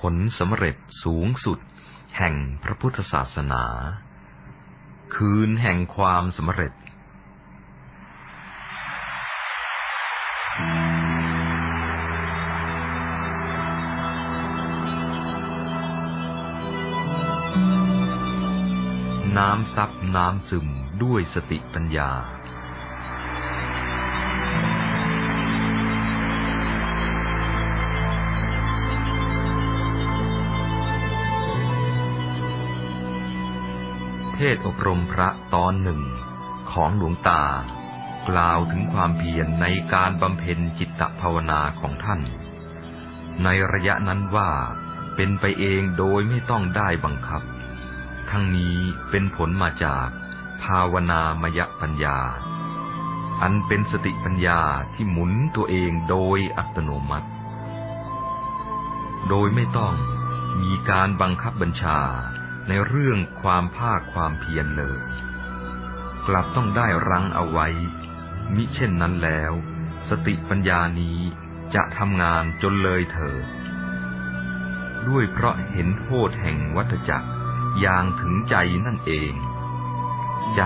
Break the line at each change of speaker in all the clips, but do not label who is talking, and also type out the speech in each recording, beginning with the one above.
ผลสำเร็จสูงสุด แห่งพระพุทธศาสนา คืนแห่งความสำเร็จ น้ำซับน้ำซึมด้วยสติปัญญา เทศอบรมพระตอนหนึ่งของหลวงตา กล่าวถึงความเพียรในการบำเพ็ญจิตตภาวนาของท่าน ในระยะนั้นว่าเป็นไปเองโดยไม่ต้องได้บังคับ ทั้งนี้เป็นผลมาจากภาวนามยปัญญา อันเป็นสติปัญญาที่หมุนตัวเองโดยอัตโนมัติ โดยไม่ต้องมีการบังคับบัญชา ในเรื่องความภาคความเพียรเลย กลับต้องได้รังเอาไว้ มิเช่นนั้นแล้ว สติปัญญานี้จะทำงานจนเลยเถิดด้วยเพราะเห็นโทษแห่งวัฏจักรอย่างถึงใจนั่นเอง ใจ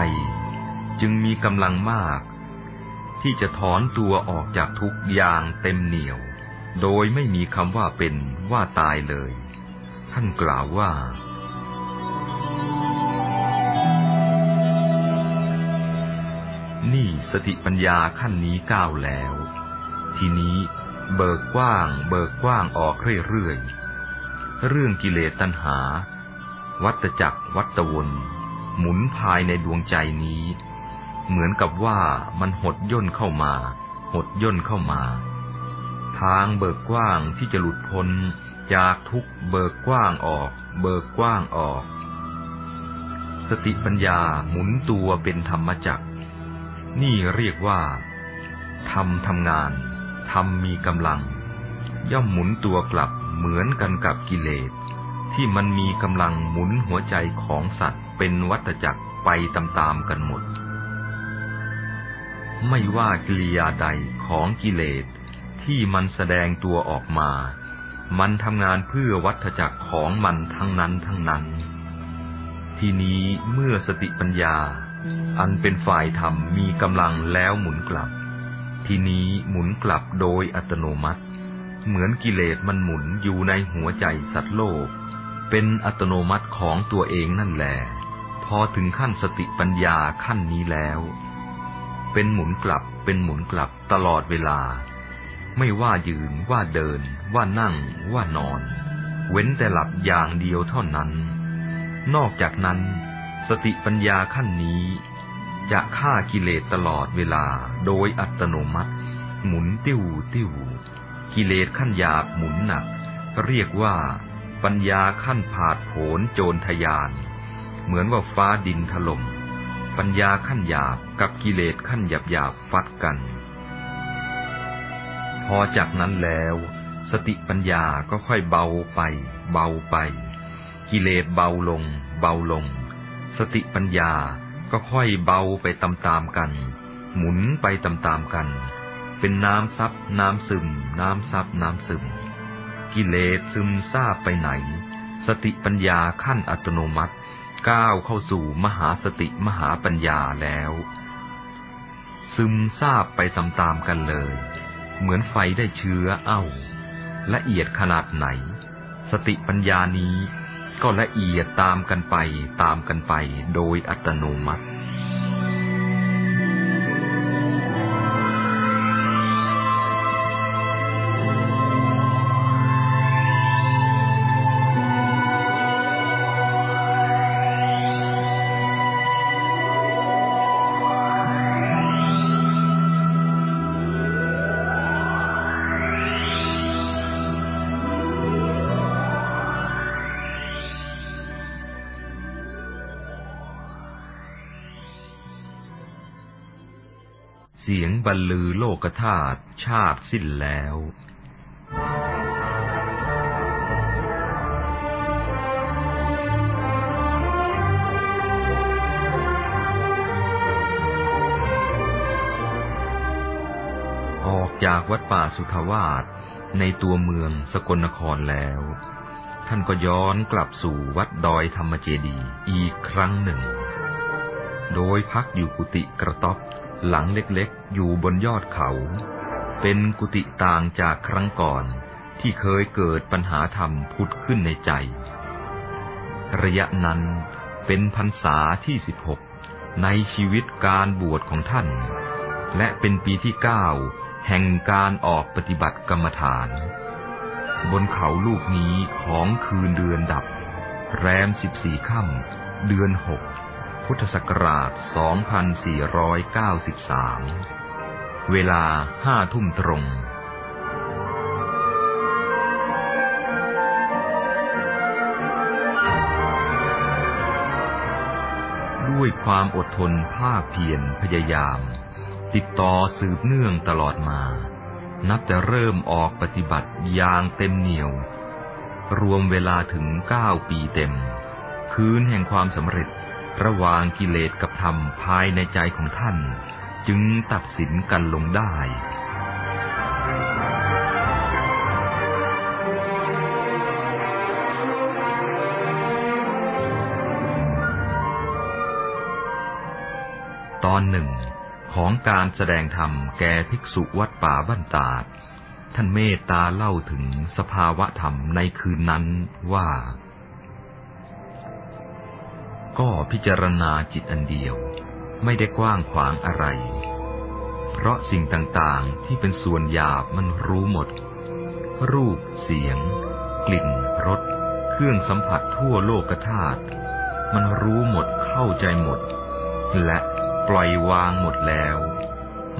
จึงมีกำลังมาก ที่จะถอนตัวออกจากทุกอย่างเต็มเหนียว โดยไม่มีคำว่าเป็นว่าตายเลย ท่านกล่าวว่า สติปัญญาขั้นนี้ก้าวแล้ว ทีนี้เบิกกว้าง เบิกกว้างออกเรื่อยๆ เรื่องกิเลสตัณหา วัตจักรวัตวน หมุนภายในดวงใจนี้ เหมือนกับว่ามันหดย่นเข้ามา หดย่นเข้ามา ทางเบิกกว้างที่จะหลุดพ้นจากทุกเบิกกว้างออก เบิกกว้างออก สติปัญญาหมุนตัวเป็นธรรมจักร นี่เรียกว่าทำทำงานทำมีกำลัง ย่อมหมุนตัวกลับเหมือนกันกับกิเลส ที่มันมีกำลังหมุนหัวใจของสัตว์เป็นวัฏจักรไปตามๆกันหมด ไม่ว่ากิริยาใดของกิเลสที่มันแสดงตัวออกมา มันทำงานเพื่อวัฏจักรของมันทั้งนั้นทั้งนั้น ทีนี้เมื่อสติปัญญา อันเป็นฝ่ายธรรมมีกำลังแล้วหมุนกลับ ทีนี้หมุนกลับโดยอัตโนมัติ เหมือนกิเลสมันหมุนอยู่ในหัวใจสัตว์โลก เป็นอัตโนมัติของตัวเองนั่นแหละพอถึงขั้นสติปัญญาขั้นนี้แล้ว เป็นหมุนกลับเป็นหมุนกลับตลอดเวลา ไม่ว่ายืนว่าเดิน ว่านั่ง ว่านอน เว้นแต่หลับอย่างเดียวเท่านั้น นอกจากนั้น สติปัญญาขั้นนี้ จะฆ่ากิเลสตลอดเวลาโดยอัตโนมัติ หมุนติ้วติ้วกิเลสขั้นหยาบหมุนหนัก เรียกว่าปัญญาขั้นผาดโผนโจรทยาน เหมือนว่าฟ้าดินถล่มปัญญาขั้นหยาบกับกิเลสขั้นหยาบหยาบฟัดกัน พอจากนั้นแล้ว สติปัญญาก็ค่อยเบาไป เบาไป กิเลสเบาลง เบาลง สติปัญญาก็ค่อยเบาไปตามๆกัน หมุนไปตามๆกัน เป็นน้ำซับน้ำซึม น้ำซับน้ำซึม กิเลสซึมซาบไปไหน สติปัญญาขั้นอัตโนมัติก้าวเข้าสู่มหาสติมหาปัญญาแล้ว ซึมซาบไปตามๆกันเลย เหมือนไฟได้เชื้อเอ้า ละเอียดขนาดไหน สติปัญญานี้ ก็ละเอียดตามกันไปตามกันไปโดยอัตโนมัติ รรลือโลกธาตุชาติสิ้นแล้วออกจากวัดป่าสุทาวาสในตัวเมืองสกลนครแล้ว ท่านก็ย้อนกลับสู่วัดดอยธรรมเจดีอีกครั้งหนึ่ง โดยพักอยู่กุฏิกระต๊อบ หลังเล็กๆ อยู่บนยอดเขา เป็นกุฏิต่างจากครั้งก่อนที่เคยเกิดปัญหาธรรมพุดขึ้นในใจ ระยะนั้นเป็นพรรษาที่สิบหกในชีวิตการบวชของท่าน และเป็นปีที่เก้าแห่งการออกปฏิบัติกรรมฐาน บนเขาลูกนี้ของคืนเดือนดับ แรมสิบสี่ค่ำเดือนหก พุทธศักราช 2493 เวลาห้าทุ่มตรง ด้วยความอดทนภาคเพียรพยายาม ติดต่อสืบเนื่องตลอดมา นับแต่เริ่มออกปฏิบัติอย่างเต็มเหนียว รวมเวลาถึงเก้าปีเต็ม คืนแห่งความสำเร็จ ระหว่างกิเลสกับธรรมภายในใจของท่าน จึงตัดสินกันลงได้ตอนหนึ่งของการแสดงธรรมแก่ภิกษุวัดป่าบ้านตาด ท่านเมตตาเล่าถึงสภาวะธรรมในคืนนั้นว่า ก็พิจารณาจิตอันเดียว ไม่ได้กว้างขวางอะไร เพราะสิ่งต่างๆที่เป็นส่วนหยาบมันรู้หมด รูป เสียง กลิ่น รส เครื่องสัมผัสทั่วโลกธาตุ มันรู้หมดเข้าใจหมด และปล่อยวางหมดแล้ว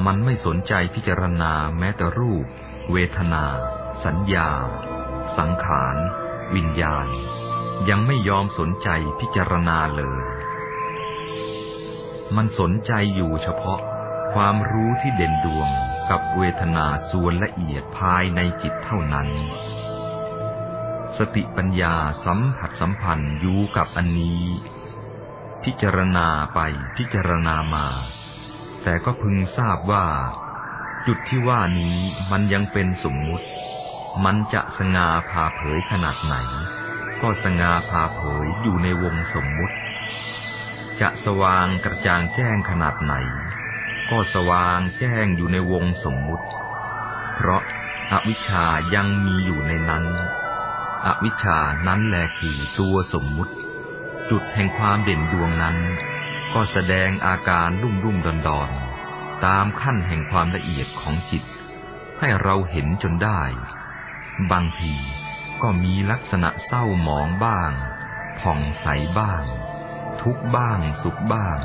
มันไม่สนใจพิจารณาแม้แต่รูป เวทนา สัญญา สังขาร วิญญาณ ยังไม่ยอมสนใจพิจารณาเลย มันสนใจอยู่เฉพาะความรู้ที่เด่นดวงกับเวทนาส่วนละเอียดภายในจิตเท่านั้น สติปัญญาสัมผัสสัมพันธ์อยู่กับอันนี้ พิจารณาไปพิจารณามา แต่ก็พึงทราบว่า จุดที่ว่านี้มันยังเป็นสมมุติ มันจะสง่าผ่าเผยขนาดไหน ก็สง่าผ่าเผยอยู่ในวงสมมุติ จะสว่างกระจ่างแจ้งขนาดไหน ก็สว่างแจ้งอยู่ในวงสมมุติ เพราะอาวิชชายังมีอยู่ในนั้นอวิชชานั้นแหละคือตัวสมมุติ จุดแห่งความเด่นดวงนั้น ก็แสดงอาการรุ่มรุ่มดอนดอนตามขั้นแห่งความละเอียดของจิต ให้เราเห็นจนได้ บางที ก็มีลักษณะเศร้าหมองบ้าง ผ่องใสบ้าง ทุกบ้างสุขบ้าง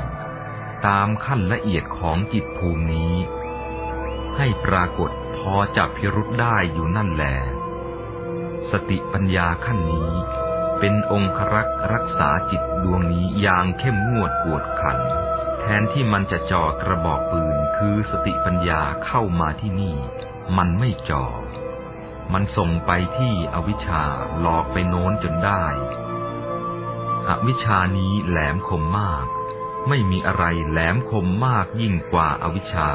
ตามขั้นละเอียดของจิตภูมินี้ ให้ปรากฏพอจับพิรุษได้อยู่นั่นแหลสติปัญญาขั้นนี้เป็นองครักรักษาจิตดวงนี้อย่างเข้มงวดกวดขัน แทนที่มันจะจ่อกระบอกปืนคือสติปัญญาเข้ามาที่นี่ มันไม่จ่อ มันส่งไปที่อวิชชาหลอกไปโน้นจนได้ อวิชชานี้แหลมคมมาก ไม่มีอะไรแหลมคมมากยิ่งกว่าอวิชชา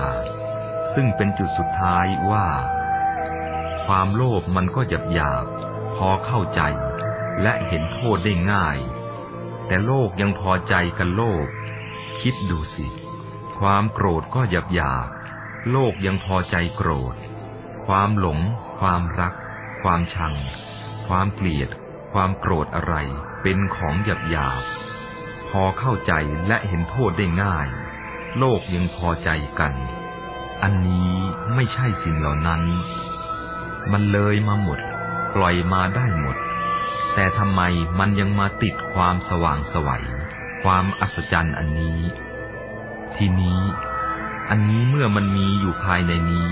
ซึ่งเป็นจุดสุดท้ายว่า ความโลภมันก็หยับหยาบพอเข้าใจ และเห็นโทษได้ง่าย แต่โลกยังพอใจกันโลภคิดดูสิ ความโกรธก็หยับหยาบโลกยังพอใจโกรธ ความหลง ความรัก ความชัง ความเกลียด ความโกรธอะไร เป็นของหยาบหยาบพอเข้าใจและเห็นโทษได้ง่าย โลกยังพอใจกัน อันนี้ไม่ใช่สิ่งเหล่านั้น มันเลยมาหมด ปล่อยมาได้หมด แต่ทำไมมันยังมาติดความสว่างสวัยความอัศจรรย์อันนี้ ทีนี้ อันนี้เมื่อมันมีอยู่ภายในนี้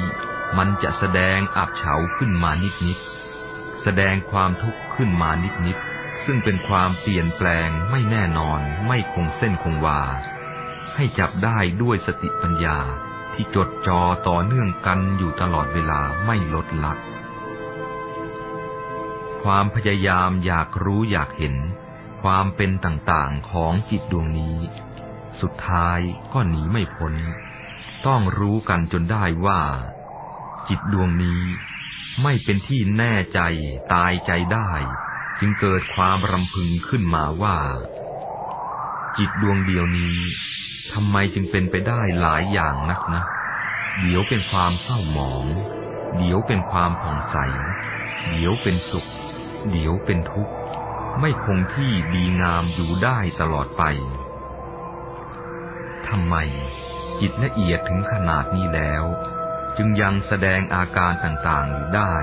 มันจะแสดงอับเฉาขึ้นมานิดนิด แสดงความทุกข์ขึ้นมานิดนิด ซึ่งเป็นความเปลี่ยนแปลงไม่แน่นอนไม่คงเส้นคงวา ให้จับได้ด้วยสติปัญญาที่จดจอต่อเนื่องกันอยู่ตลอดเวลาไม่ลดละความพยายามอยากรู้อยากเห็น ความเป็นต่างๆของจิตดวงนี้ สุดท้ายก็หนีไม่พ้น ต้องรู้กันจนได้ว่า จิตดวงนี้ไม่เป็นที่แน่ใจตายใจได้ จึงเกิดความรำพึงขึ้นมาว่า จิตดวงเดียวนี้ทำไมจึงเป็นไปได้หลายอย่างนักนะ เดี๋ยวเป็นความเศร้าหมอง เดี๋ยวเป็นความผ่องใส เดี๋ยวเป็นสุข เดี๋ยวเป็นทุกข์ ไม่คงที่ดีงามอยู่ได้ตลอดไปทำไมจิตละเอียดถึงขนาดนี้แล้ว จึงยังแสดงอาการต่างๆอยู่ได้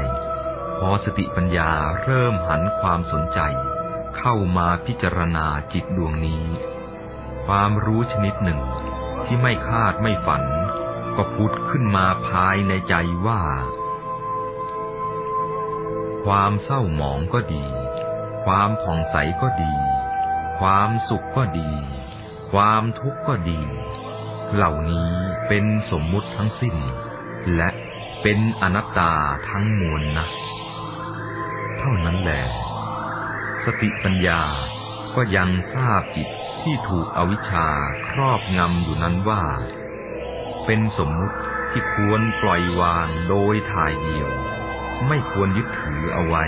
พอสติปัญญาเริ่มหันความสนใจ เข้ามาพิจารณาจิตดวงนี้ ความรู้ชนิดหนึ่งที่ไม่คาดไม่ฝัน ก็พุดขึ้นมาภายในใจว่า ความเศร้าหมองก็ดี ความผ่องใสก็ดี ความสุขก็ดี ความทุกข์ก็ดี เหล่านี้เป็นสมมุติทั้งสิ้น และเป็นอนัตตาทั้งมวลนะ เท่านั้นแหละสติปัญญาก็ยังทราบจิตที่ถูกอวิชชาครอบงำอยู่นั้นว่า เป็นสมมุติที่ควรปล่อยวางโดยถ่ายเดียว ไม่ควรยึดถือเอาไว้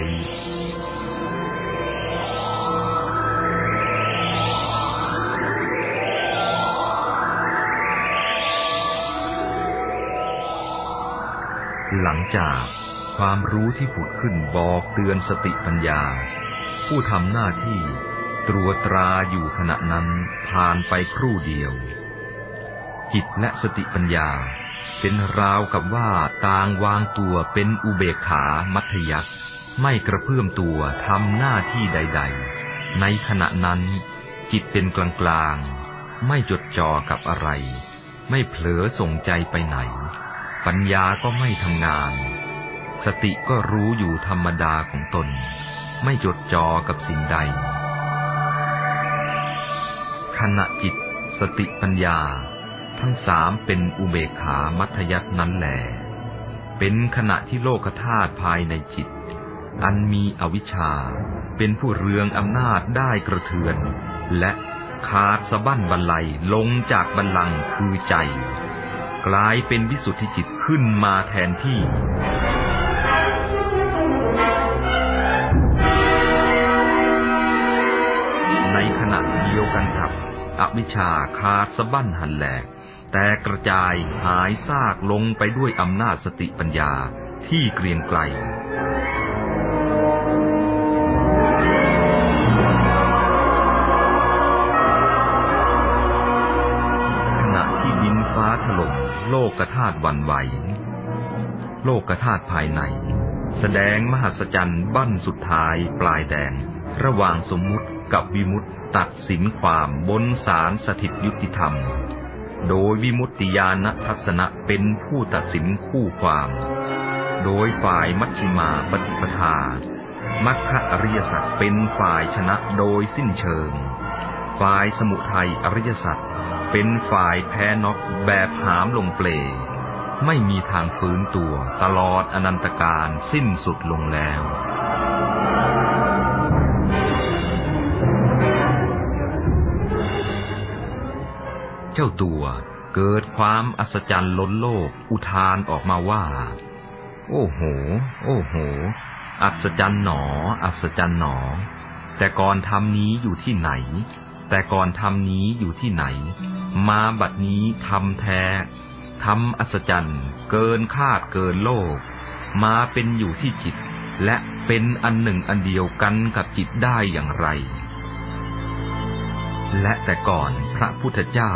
หลังจากความรู้ที่ผุดขึ้นบอกเตือนสติปัญญา ผู้ทำหน้าที่ตรวจตราอยู่ขณะนั้นผ่านไปครู่เดียว จิตและสติปัญญา เป็นราวกับว่าต่างวางตัวเป็นอุเบกขามัธยักษ์ไม่กระเพื่อมตัวทำหน้าที่ใด ๆ ในขณะนั้น จิตเป็นกลางๆ ไม่จดจ่อกับอะไร ไม่เผลอส่งใจไปไหน ปัญญาก็ไม่ทำงาน สติก็รู้อยู่ธรรมดาของตน ไม่จดจ่อกับสิ่งใด ขณะจิต สติปัญญา ทั้งสามเป็นอุเบกขามัธยัตนั้นแหลเป็นขณะที่โลกธาตุภายในจิต อันมีอวิชชา เป็นผู้เรืองอำนาจได้กระเทือน และขาดสะบั้นบรรลัยลงจากบัลลังคือใจ กลายเป็นวิสุทธิจิตขึ้นมาแทนที่ ในขณะเดียวกันกับอวิชชาขาดสะบั้นหันแหลก แต่กระจายหายซากลงไปด้วยอำนาจสติปัญญาที่เกรียงไกล โลกธาตุวันไหว โลกธาตุภายใน แสดงมหัศจรรย์บั้นสุดท้ายปลายแดง ระหว่างสมมุติกับวิมุตติตัดสินความบนสารสถิตยุติธรรม โดยวิมุตติญาณทัศนะเป็นผู้ตัดสินคู่ความ โดยฝ่ายมัชฌิมาปฏิปทา มัคคะอริยสัจเป็นฝ่ายชนะโดยสิ้นเชิง ฝ่ายสมุทัยอริยสัจ เป็นฝ่ายแพ้น็อกแบบหามลงเปล ไม่มีทางฟื้นตัวตลอดอนันตการสิ้นสุดลงแล้ว เจ้าตัวเกิดความอัศจรรย์ล้นโลกอุทานออกมาว่า โอ้โห โอ้โห อัศจรรย์หนอ อัศจรรย์หนอ แต่ก่อนทำนี้อยู่ที่ไหน แต่ก่อนทำนี้อยู่ที่ไหน มาบัดนี้ทำแท้ทำอัศจรรย์ เกินคาดเกินโลก มาเป็นอยู่ที่จิต และเป็นอันหนึ่งอันเดียวกันกับจิตได้อย่างไร และแต่ก่อนพระพุทธเจ้า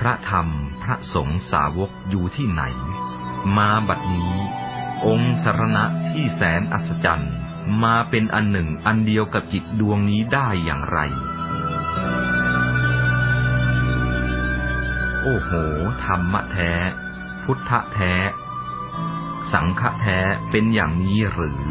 พระธรรมพระสงฆ์สาวกอยู่ที่ไหน มาบัดนี้ องค์สรณะที่แสนอัศจรรย์ มาเป็นอันหนึ่งอันเดียวกับจิตดวงนี้ได้อย่างไร โอ้โห ธรรมะแท้ พุทธแท้ สังฆแท้เป็นอย่างนี้หรือ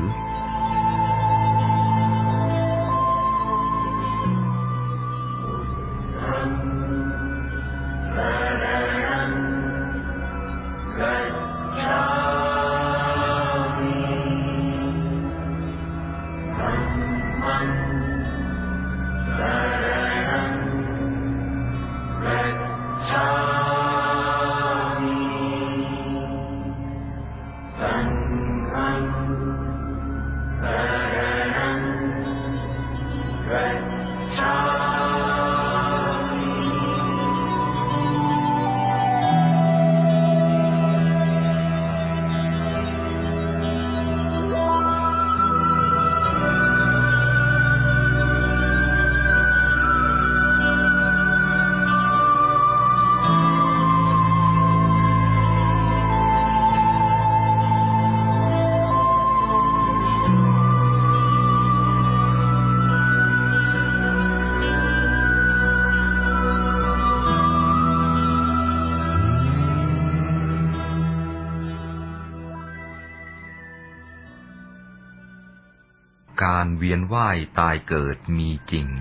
การเวียนว่ายตายเกิดมีจริง ผ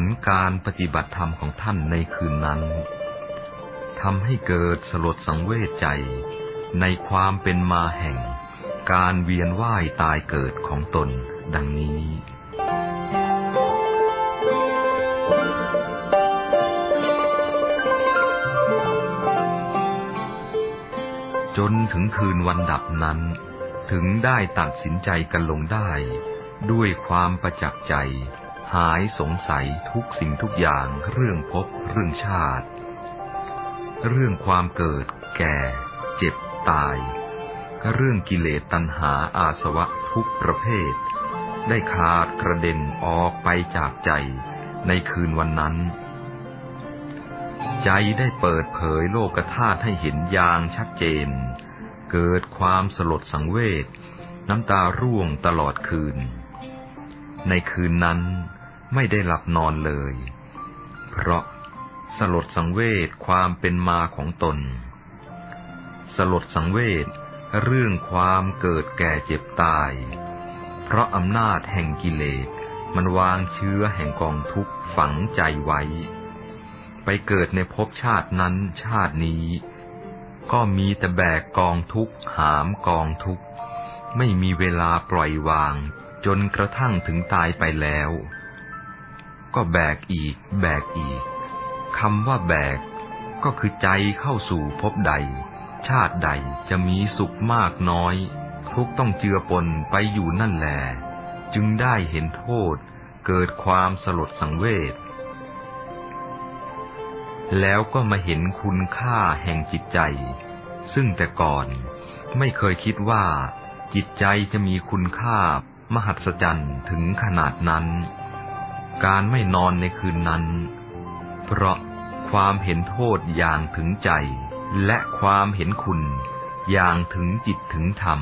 ลการปฏิบัติธรรมของท่านในคืนนั้นทำให้เกิดสลดสังเวชใจ ในความเป็นมาแห่ง การเวียนว่ายตายเกิดของตนดังนี้ จนถึงคืนวันดับนั้น ถึงได้ตัดสินใจกันลงได้ ด้วยความประจักษ์ใจ หายสงสัยทุกสิ่งทุกอย่างเรื่องพบเรื่องชาติ เรื่องความเกิด แก่ เจ็บตาย เรื่องกิเลสตัณหาอาสวะทุกประเภท ได้ขาดกระเด็นออกไปจากใจในคืนวันนั้น ใจได้เปิดเผยโลกธาตุให้เห็นอย่างชัดเจน เกิดความสลดสังเวชน้ำตาร่วงตลอดคืน ในคืนนั้นไม่ได้หลับนอนเลย เพราะสลดสังเวชความเป็นมาของตน สลดสังเวชเรื่องความเกิดแก่เจ็บตาย เพราะอำนาจแห่งกิเลสมันวางเชื้อแห่งกองทุกข์ฝังใจไว้ ไปเกิดในภพชาตินั้นชาตินี้ ก็มีแต่แบกกองทุกข์หามกองทุกข์ ไม่มีเวลาปล่อยวาง จนกระทั่งถึงตายไปแล้ว ก็แบกอีก แบกอีกคำว่าแบก ก็คือใจเข้าสู่ภพใด ชาติใดจะมีสุขมากน้อย ทุกต้องเจือปนไปอยู่นั่นแหลจึงได้เห็นโทษ เกิดความสลดสังเวช แล้วก็มาเห็นคุณค่าแห่งจิตใจ ซึ่งแต่ก่อนไม่เคยคิดว่า จิตใจจะมีคุณค่ามหัศจรรย์ถึงขนาดนั้น การไม่นอนในคืนนั้น เพราะความเห็นโทษอย่างถึงใจ และความเห็นคุณอย่างถึงจิตถึงธรรม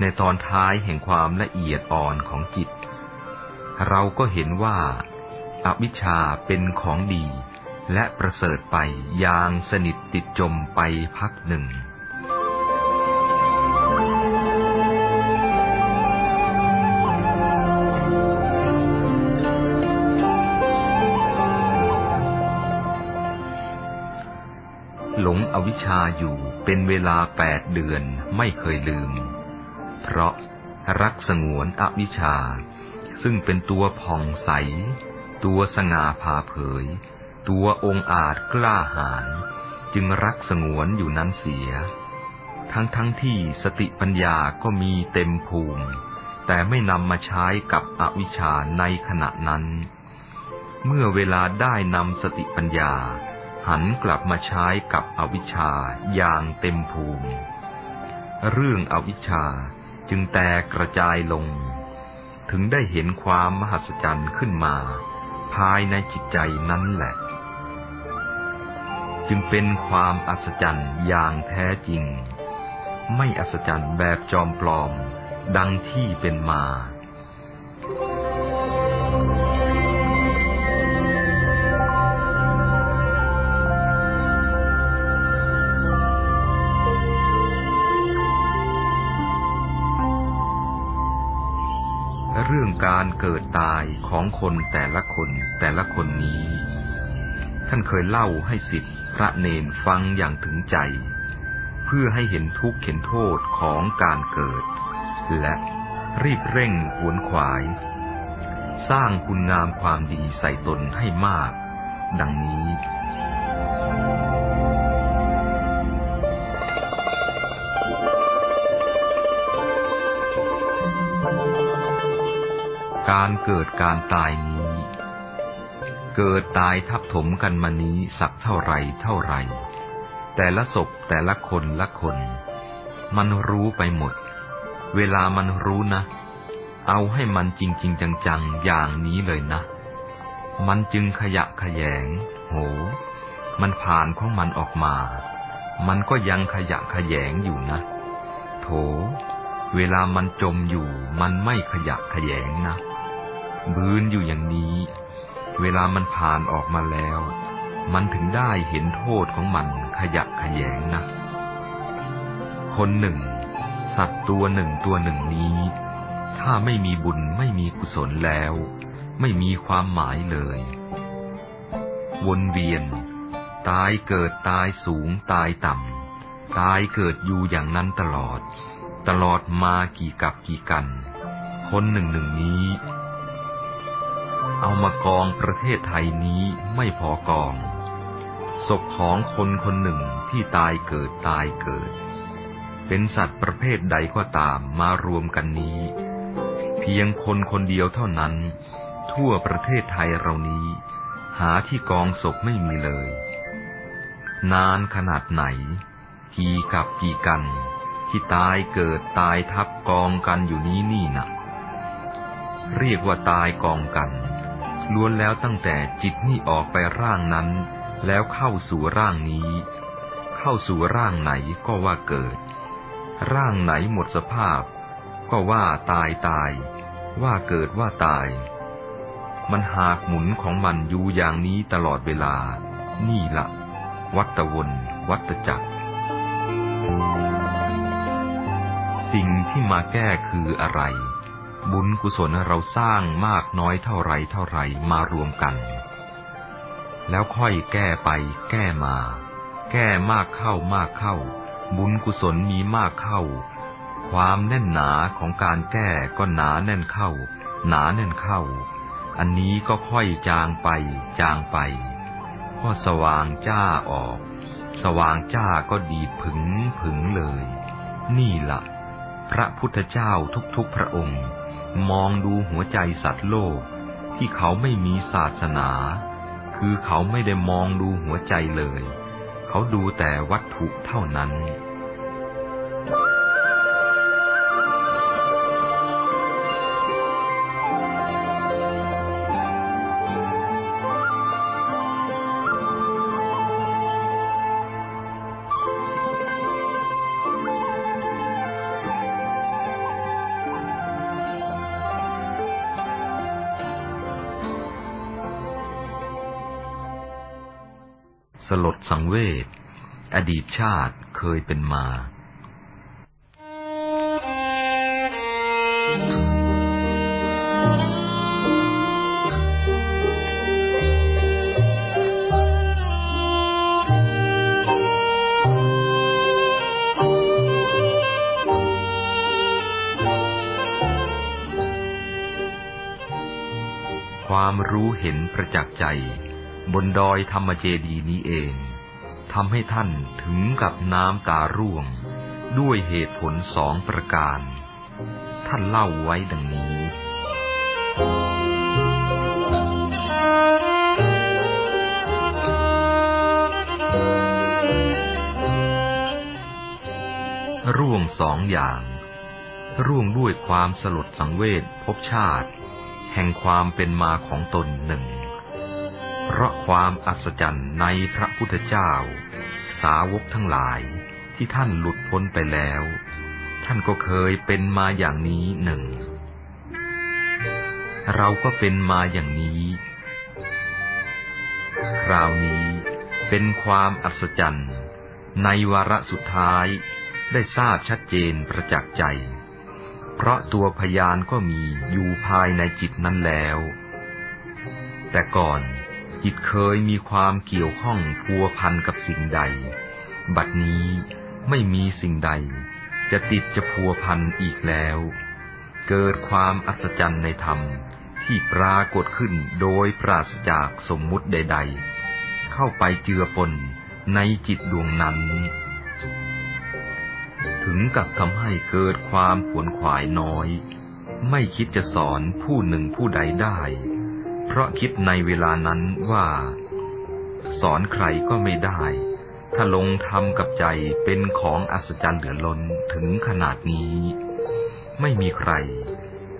ในตอนท้ายแห่งความละเอียดอ่อนของจิต เราก็เห็นว่าอาวิชชาเป็นของดี และประเสริฐไปอย่างสนิทติดจมไปพักหนึ่ง หลงอวิชชาอยู่เป็นเวลาแปดเดือนไม่เคยลืม เพราะรักสงวนอวิชชา ซึ่งเป็นตัวผ่องใส ตัวสง่าผ่าเผย ตัวองค์อาจกล้าหาญจึงรักสงวนอยู่นั้นเสีย ทั้งทั้งที่สติปัญญาก็มีเต็มภูมิ แต่ไม่นำมาใช้กับอวิชชาในขณะนั้น เมื่อเวลาได้นำสติปัญญา หันกลับมาใช้กับอวิชชาอย่างเต็มภูมิ เรื่องอวิชชาจึงแตกกระจายลง ถึงได้เห็นความมหัศจรรย์ขึ้นมา ภายในจิตใจนั้นแหละ จึงเป็นความอัศจรรย์อย่างแท้จริง ไม่อัศจรรย์แบบจอมปลอม ดังที่เป็นมา เรื่องการเกิดตายของคนแต่ละคนแต่ละคนนี้ ท่านเคยเล่าให้สิทธิ พระเนนฟังอย่างถึงใจ เพื่อให้เห็นทุกข์เห็นโทษของการเกิด และรีบเร่งขวนขวาย สร้างคุณงามความดีใส่ตนให้มาก ดังนี้การเกิดการตายนี้ เกิดตายทับถมกันมานี้สักเท่าไรเท่าไร แต่ละศพแต่ละคนละคน มันรู้ไปหมด เวลามันรู้นะ เอาให้มันจริงจริงจังๆ อย่างนี้เลยนะ มันจึงขยะขยง โห มันผ่านของมันออกมา มันก็ยังขยะขยงอยู่นะ โถ เวลามันจมอยู่ มันไม่ขยะขยงนะบืนอยู่อย่างนี้ เวลามันผ่านออกมาแล้ว มันถึงได้เห็นโทษของมันขยะขยงนะ คนหนึ่ง สัตว์ตัวหนึ่งตัวหนึ่งนี้ ถ้าไม่มีบุญไม่มีกุศลแล้ว ไม่มีความหมายเลย วนเวียน ตายเกิดตายสูงตายต่ำ ตายเกิดอยู่อย่างนั้นตลอด ตลอดมากี่กับกี่กัน คนหนึ่งหนึ่งนี้ เอามากองประเทศไทยนี้ไม่พอกอง ศพของคนคนหนึ่งที่ตายเกิดตายเกิด เป็นสัตว์ประเภทใดก็ตามมารวมกันนี้ เพียงคนคนเดียวเท่านั้น ทั่วประเทศไทยเรานี้ หาที่กองศพไม่มีเลย นานขนาดไหน กี่กับกี่กัน ที่ตายเกิดตายทับกองกันอยู่นี้นี่นะเรียกว่าตายกองกัน ล้วนแล้วตั้งแต่จิตนี่ออกไปร่างนั้น แล้วเข้าสู่ร่างนี้ เข้าสู่ร่างไหนก็ว่าเกิด ร่างไหนหมดสภาพ ก็ว่าตายตาย ว่าเกิดว่าตาย มันหากหมุนของมันอยู่อย่างนี้ตลอดเวลา นี่ละวัตวน วัตจักร สิ่งที่มาแก้คืออะไร บุญกุศลเราสร้างมากน้อยเท่าไรเท่าไรมารวมกัน แล้วค่อยแก้ไป แก้มา แก้มากเข้ามากเข้า บุญกุศลมีมากเข้า ความแน่นหนาของการแก้ก็หนาแน่นเข้า หนาแน่นเข้า อันนี้ก็ค่อยจางไป จางไปก็สว่างจ้าออก สว่างจ้าก็ดีผึงผึงเลย นี่ละ่ะพระพุทธเจ้าทุกๆพระองค์ มองดูหัวใจสัตว์โลก ที่เขาไม่มีศาสนา คือเขาไม่ได้มองดูหัวใจเลย เขาดูแต่วัตถุเท่านั้น ลดสังเวชอดีตชาติเคยเป็นมา ความรู้เห็นประจักษ์ใจ บนดอยธรรมเจดีนี้เองทำให้ท่านถึงกับน้ำตาร่วง ด้วยเหตุผลสองประการ ท่านเล่าไว้ดังนี้ ร่วงสองอย่าง ร่วงด้วยความสลดสังเวชพบชาติ แห่งความเป็นมาของตนหนึ่ง เพราะความอัศจรรย์ในพระพุทธเจ้า สาวกทั้งหลายที่ท่านหลุดพ้นไปแล้ว ท่านก็เคยเป็นมาอย่างนี้หนึ่ง เราก็เป็นมาอย่างนี้ คราวนี้เป็นความอัศจรรย์ ในวาระสุดท้ายได้ทราบชัดเจนประจักษ์ใจ เพราะตัวพยานก็มีอยู่ภายในจิตนั้นแล้ว แต่ก่อน จิตเคยมีความเกี่ยวข้องพัวพันกับสิ่งใด บัดนี้ไม่มีสิ่งใด จะติดจะพัวพันอีกแล้ว เกิดความอัศจรรย์ในธรรมที่ปรากฏขึ้นโดยปราศจากสมมุติใด ๆ เข้าไปเจือปนในจิตดวงนั้น ถึงกับทำให้เกิดความขวนขวายน้อย ไม่คิดจะสอนผู้หนึ่งผู้ใดได้ เพราะคิดในเวลานั้นว่า สอนใครก็ไม่ได้ ถ้าลงทำกับใจเป็นของอัศจรรย์เหลือล้นถึงขนาดนี้ ไม่มีใคร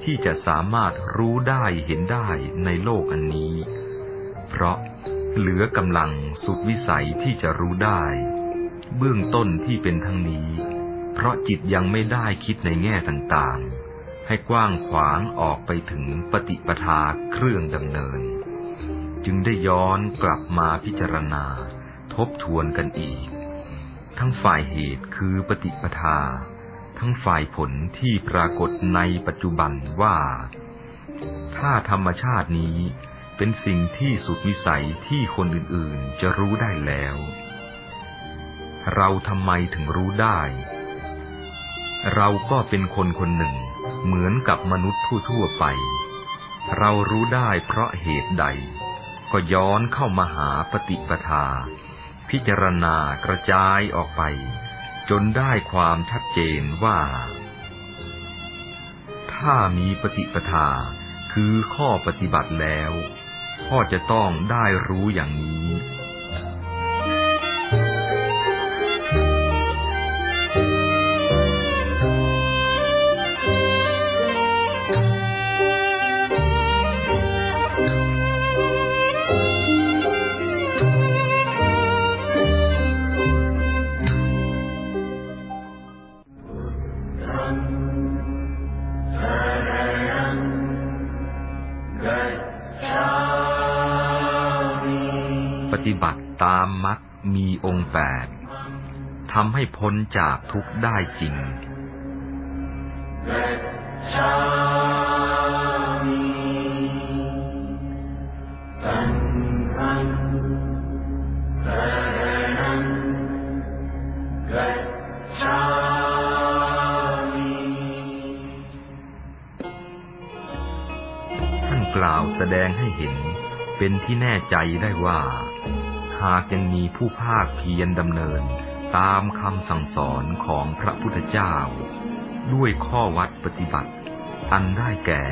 ที่จะสามารถรู้ได้เห็นได้ในโลกอันนี้ เพราะเหลือกำลังสุดวิสัยที่จะรู้ได้ เบื้องต้นที่เป็นทั้งนี้ เพราะจิตยังไม่ได้คิดในแง่ต่างๆ ให้กว้างขวางออกไปถึงปฏิปทาเครื่องดำเนิน จึงได้ย้อนกลับมาพิจารณา ทบทวนกันอีก ทั้งฝ่ายเหตุคือปฏิปทา ทั้งฝ่ายผลที่ปรากฏในปัจจุบันว่า ถ้าธรรมชาตินี้เป็นสิ่งที่สุดวิสัยที่คนอื่นๆจะรู้ได้แล้ว เราทำไมถึงรู้ได้ เราก็เป็นคนคนหนึ่ง เหมือนกับมนุษย์ทั่วๆไป เรารู้ได้เพราะเหตุใด ก็ย้อนเข้ามาหาปฏิปทา พิจารณากระจายออกไป จนได้ความชัดเจนว่า ถ้ามีปฏิปทาคือข้อปฏิบัติแล้ว พ่อจะต้องได้รู้อย่างนี้ มีองค์แปดทำให้พ้นจากทุกข์ได้จริง ท่านกล่าวแสดงให้เห็นเป็นที่แน่ใจได้ว่าากยังมีผู้ภาคเพียรดำเนิน ตามคำสั่งสอนของพระพุทธเจ้า ด้วยข้อวัดปฏิบัติ อันได้แก่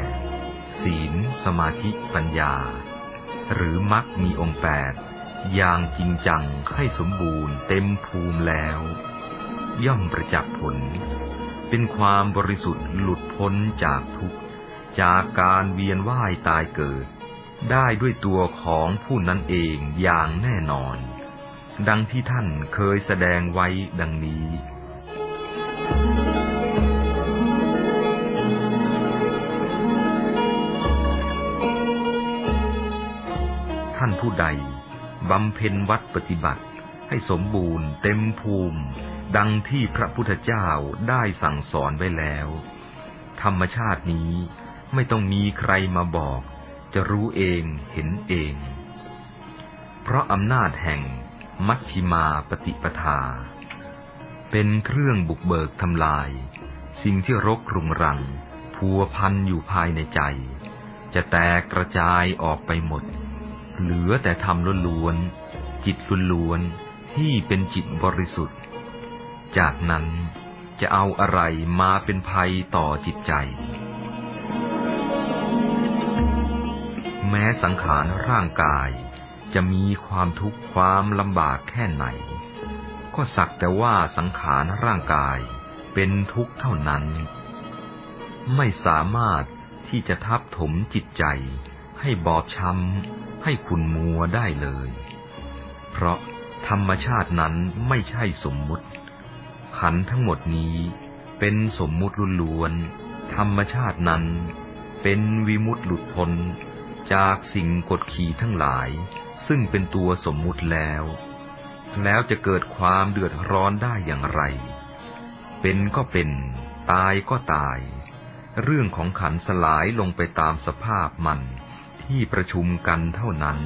ศีล สมาธิปัญญา หรือมักมีองค์แปดอย่างจริงจังให้สมบูรณ์เต็มภูมิแล้ว ย่อมประจักษ์ผล เป็นความบริสุทธิ์หลุดพ้นจากทุกจากการเวียนว่ายตายเกิด ได้ด้วยตัวของผู้นั้นเองอย่างแน่นอน ดังที่ท่านเคยแสดงไว้ดังนี้ ท่านผู้ใดบำเพ็ญวัดปฏิบัติให้สมบูรณ์เต็มภูมิ ดังที่พระพุทธเจ้าได้สั่งสอนไว้แล้ว ธรรมชาตินี้ไม่ต้องมีใครมาบอก จะรู้เองเห็นเอง เพราะอำนาจแห่งมัชชิมาปฏิปทา เป็นเครื่องบุกเบิกทำลาย สิ่งที่รกรุงรัง พัวพันอยู่ภายในใจ จะแตกกระจายออกไปหมด เหลือแต่ธรรมล้วนๆจิตล้วนๆที่เป็นจิตบริสุทธิ์ จากนั้นจะเอาอะไรมาเป็นภัยต่อจิตใจ แม้สังขารร่างกาย จะมีความทุกข์ความลำบากแค่ไหน ก็สักแต่ว่าสังขารร่างกายเป็นทุกข์เท่านั้น ไม่สามารถที่จะทับถมจิตใจ ให้บอบช้ำให้ขุนมัวได้เลย เพราะธรรมชาตินั้นไม่ใช่สมมุติ ขันทั้งหมดนี้เป็นสมมุติล้วนธรรมชาตินั้นเป็นวิมุตติหลุดพ้น จากสิ่งกดขี่ทั้งหลาย ซึ่งเป็นตัวสมมุติแล้ว แล้วจะเกิดความเดือดร้อนได้อย่างไร เป็นก็เป็น ตายก็ตาย เรื่องของขันสลายลงไปตามสภาพมันที่ประชุมกันเท่านั้น